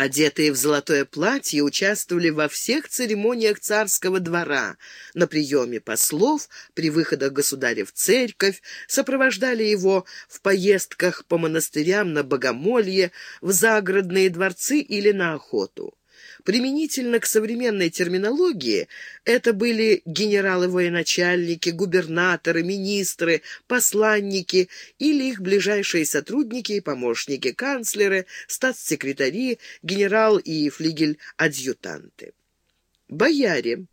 одетые в золотое платье, участвовали во всех церемониях царского двора, на приеме послов, при выходах государя в церковь, сопровождали его в поездках по монастырям на богомолье, в загородные дворцы или на охоту. Применительно к современной терминологии это были генералы-военачальники, губернаторы, министры, посланники или их ближайшие сотрудники и помощники, канцлеры, статс-секретари, генерал и флигель-адъютанты. Бояре.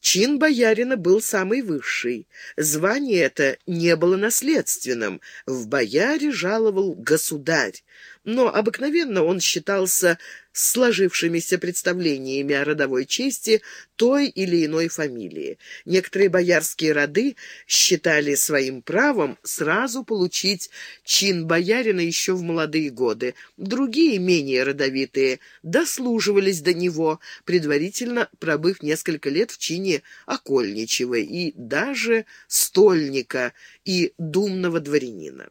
Чин боярина был самый высший. Звание это не было наследственным. В бояре жаловал государь но обыкновенно он считался сложившимися представлениями о родовой чести той или иной фамилии. Некоторые боярские роды считали своим правом сразу получить чин боярина еще в молодые годы. Другие, менее родовитые, дослуживались до него, предварительно пробыв несколько лет в чине окольничего и даже стольника и думного дворянина.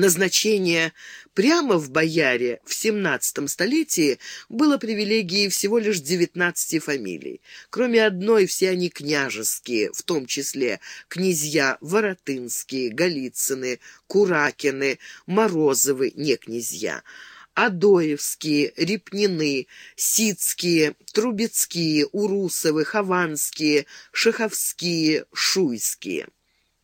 Назначение прямо в бояре в XVII столетии было привилегией всего лишь 19 фамилий. Кроме одной, все они княжеские, в том числе князья Воротынские, Голицыны, Куракины, Морозовы, не князья, Адоевские, Репнины, Сицкие, Трубецкие, Урусовы, Хованские, Шаховские, Шуйские.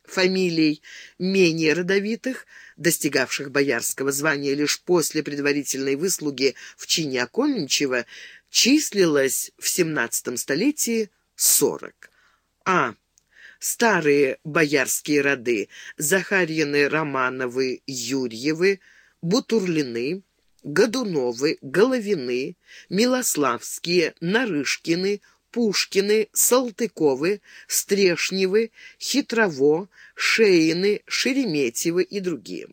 Фамилий менее родовитых – достигавших боярского звания лишь после предварительной выслуги в чине окольничего, числилось в XVII столетии сорок. А. Старые боярские роды – Захарьины, Романовы, Юрьевы, Бутурлины, Годуновы, Головины, Милославские, Нарышкины, Пушкины, Салтыковы, Стрешневы, Хитрово, Шеины, Шереметьевы и другие.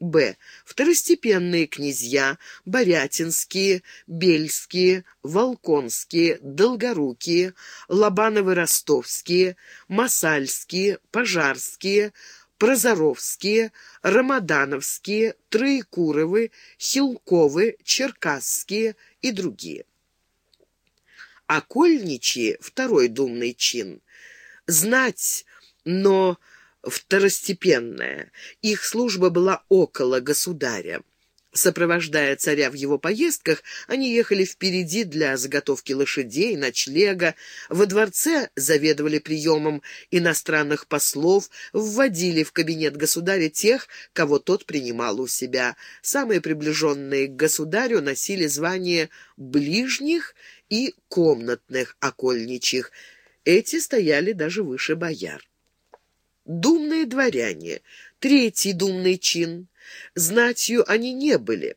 Б. Второстепенные князья, Борятинские, Бельские, Волконские, Долгорукие, Лобановы-Ростовские, Масальские, Пожарские, Прозоровские, Рамадановские, Троекуровы, Хилковы, Черкасские и другие окольничьи — второй думный чин. Знать, но второстепенная. Их служба была около государя. Сопровождая царя в его поездках, они ехали впереди для заготовки лошадей, ночлега. Во дворце заведовали приемом иностранных послов, вводили в кабинет государя тех, кого тот принимал у себя. Самые приближенные к государю носили звание «ближних» и комнатных окольничьих. Эти стояли даже выше бояр. Думные дворяне, третий думный чин. Знатью они не были.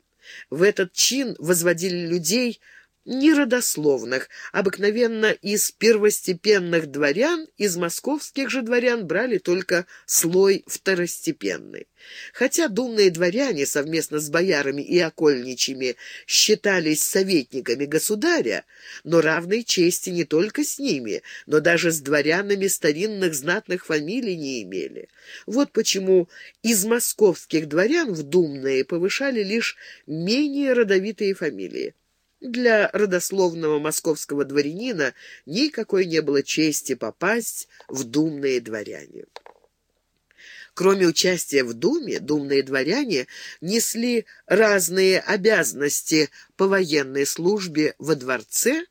В этот чин возводили людей – неродословных, обыкновенно из первостепенных дворян, из московских же дворян брали только слой второстепенный. Хотя думные дворяне совместно с боярами и окольничьими считались советниками государя, но равной чести не только с ними, но даже с дворянами старинных знатных фамилий не имели. Вот почему из московских дворян в думные повышали лишь менее родовитые фамилии. Для родословного московского дворянина никакой не было чести попасть в думные дворяне. Кроме участия в Думе, думные дворяне несли разные обязанности по военной службе во дворце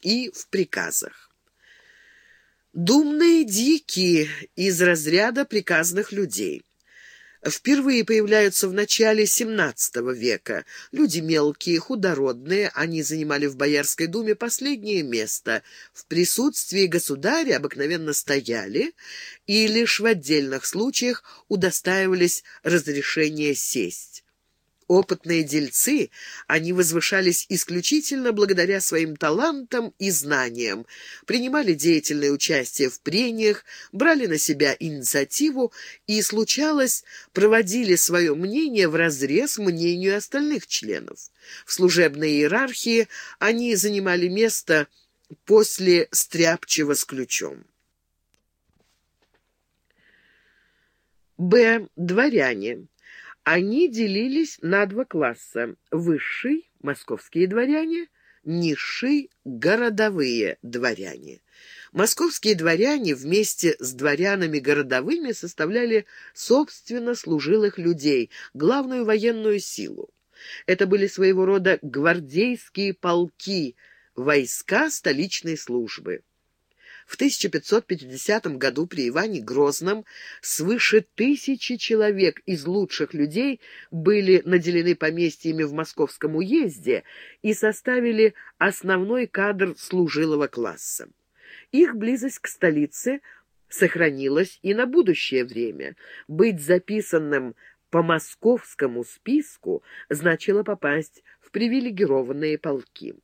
и в приказах. Думные дикие из разряда приказных людей – впервые появляются в начале XVII века. Люди мелкие, худородные, они занимали в Боярской думе последнее место. В присутствии государя обыкновенно стояли и лишь в отдельных случаях удостаивались разрешения сесть. Опытные дельцы, они возвышались исключительно благодаря своим талантам и знаниям, принимали деятельное участие в прениях, брали на себя инициативу и, случалось, проводили свое мнение вразрез мнению остальных членов. В служебной иерархии они занимали место после стряпчего с ключом. Б. Дворяне. Они делились на два класса – высший, Московские дворяне — низшие городовые дворяне. Московские дворяне вместе с дворянами городовыми составляли собственно служилых людей, главную военную силу. Это были своего рода гвардейские полки, войска столичной службы. В 1550 году при Иване Грозном свыше тысячи человек из лучших людей были наделены поместьями в Московском уезде и составили основной кадр служилого класса. Их близость к столице сохранилась и на будущее время. Быть записанным по московскому списку значило попасть в привилегированные полки.